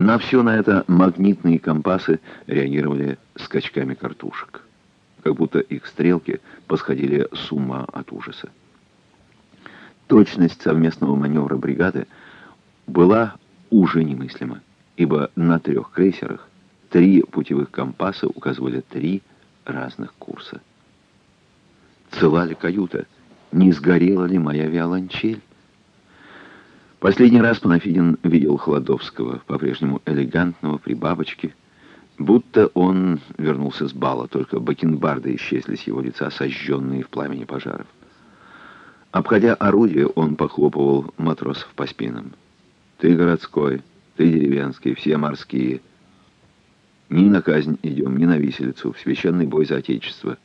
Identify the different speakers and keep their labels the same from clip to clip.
Speaker 1: На все на это магнитные компасы реагировали скачками картушек, как будто их стрелки посходили с ума от ужаса. Точность совместного маневра бригады была уже немыслима, ибо на трех крейсерах три путевых компаса указывали три разных курса. Цела ли каюта? Не сгорела ли моя виолончель? Последний раз Панафидин видел Холодовского, по-прежнему элегантного, при бабочке, будто он вернулся с бала, только бакенбарды исчезли с его лица, сожженные в пламени пожаров. Обходя орудие, он похлопывал матросов по спинам. «Ты городской, ты деревенский, все морские. Ни на казнь идем, ни на виселицу, в священный бой за Отечество».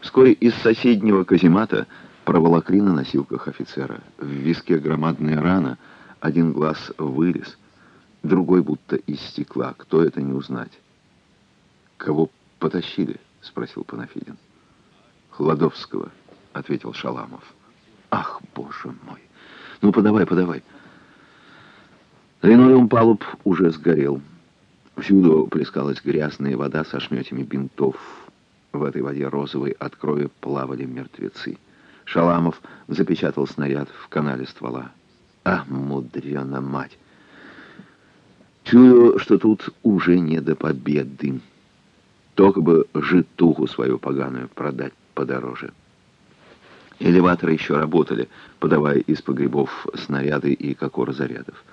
Speaker 1: Вскоре из соседнего каземата проволокли на носилках офицера. В виске громадная рана, один глаз вылез, другой будто из стекла. Кто это не узнать? «Кого потащили?» — спросил Панафидин. «Хладовского», — ответил Шаламов. «Ах, боже мой! Ну, подавай, подавай!» Линолеум палуб уже сгорел. Всюду плескалась грязная вода со шметями бинтов. В этой воде розовой от крови плавали мертвецы. Шаламов запечатал снаряд в канале ствола. А, мудрена мать! Чую, что тут уже не до победы. Только бы житуху свою поганую продать подороже. Элеваторы еще работали, подавая из погребов снаряды и кокор зарядов.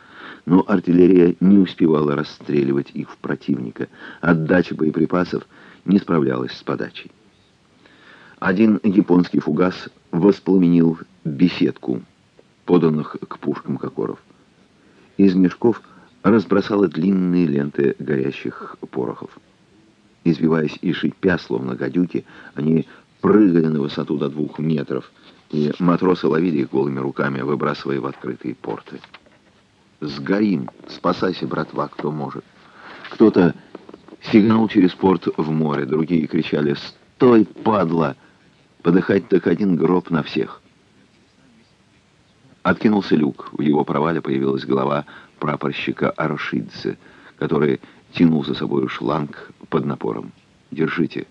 Speaker 1: Но артиллерия не успевала расстреливать их в противника. Отдача боеприпасов не справлялась с подачей. Один японский фугас воспламенил беседку, поданных к пушкам кокоров. Из мешков разбросала длинные ленты горящих порохов. Извиваясь и шипя, словно гадюки, они прыгали на высоту до двух метров, и матросы ловили их голыми руками, выбрасывая в открытые порты. «Сгорим! Спасайся, братва, кто может!» Кто-то сигнал через порт в море, другие кричали «Стой, падла!» Подыхать так один гроб на всех. Откинулся люк. В его провале появилась голова прапорщика Аршидзе, который тянул за собой шланг под напором. «Держите».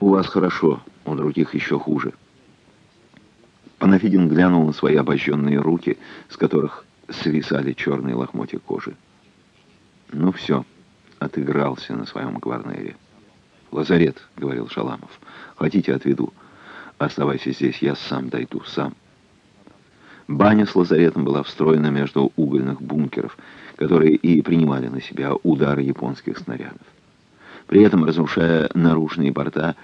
Speaker 1: «У вас хорошо, у других еще хуже». Панафидин глянул на свои обожженные руки, с которых свисали черные лохмотья кожи. «Ну все, отыгрался на своем Гварнере». «Лазарет», — говорил Шаламов. «Хотите, отведу. Оставайся здесь, я сам дойду, сам». Баня с лазаретом была встроена между угольных бункеров, которые и принимали на себя удары японских снарядов. При этом, разрушая наружные борта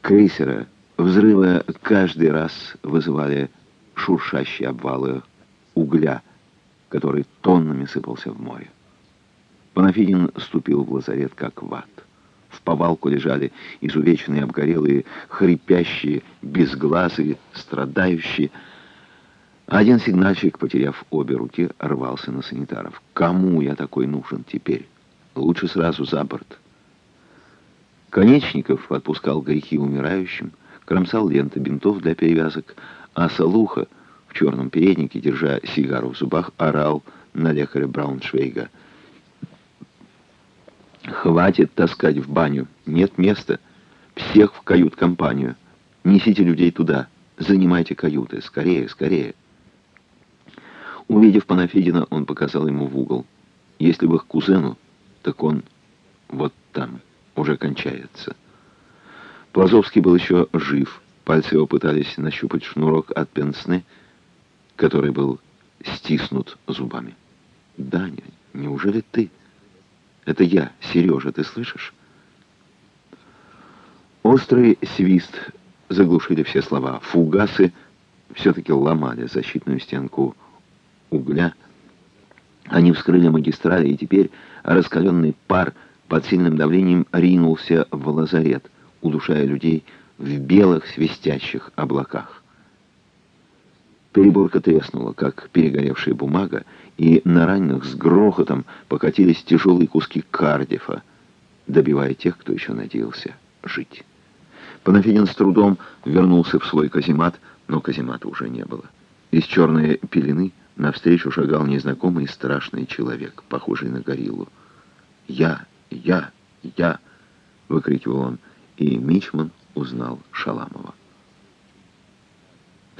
Speaker 1: крейсера, взрывы каждый раз вызывали шуршащие обвалы угля, который тоннами сыпался в море. Панафидин ступил в лазарет как в ад. В повалку лежали изувеченные, обгорелые, хрипящие, безглазые, страдающие. Один сигнальщик, потеряв обе руки, рвался на санитаров. «Кому я такой нужен теперь? Лучше сразу за борт». Конечников отпускал грехи умирающим, кромсал ленты бинтов для перевязок, а Салуха в черном переднике, держа сигару в зубах, орал на лекаря Брауншвейга — Хватит таскать в баню. Нет места. Всех в кают-компанию. Несите людей туда. Занимайте каюты. Скорее, скорее. Увидев Панафидина, он показал ему в угол. Если бы к кузену, так он вот там, уже кончается. Плазовский был еще жив. Пальцы его пытались нащупать шнурок от пенсны, который был стиснут зубами. «Даня, неужели ты?» Это я, Сережа, ты слышишь? Острый свист заглушили все слова. Фугасы все-таки ломали защитную стенку угля. Они вскрыли магистрали, и теперь раскаленный пар под сильным давлением ринулся в лазарет, удушая людей в белых свистящих облаках. Переборка треснула, как перегоревшая бумага, и на раненых с грохотом покатились тяжелые куски кардифа, добивая тех, кто еще надеялся жить. Панафидин с трудом вернулся в свой каземат, но каземата уже не было. Из черной пелены Навстречу шагал незнакомый и страшный человек, похожий на гориллу. «Я! Я! Я!» — выкрикивал он, и Мичман узнал Шаламова.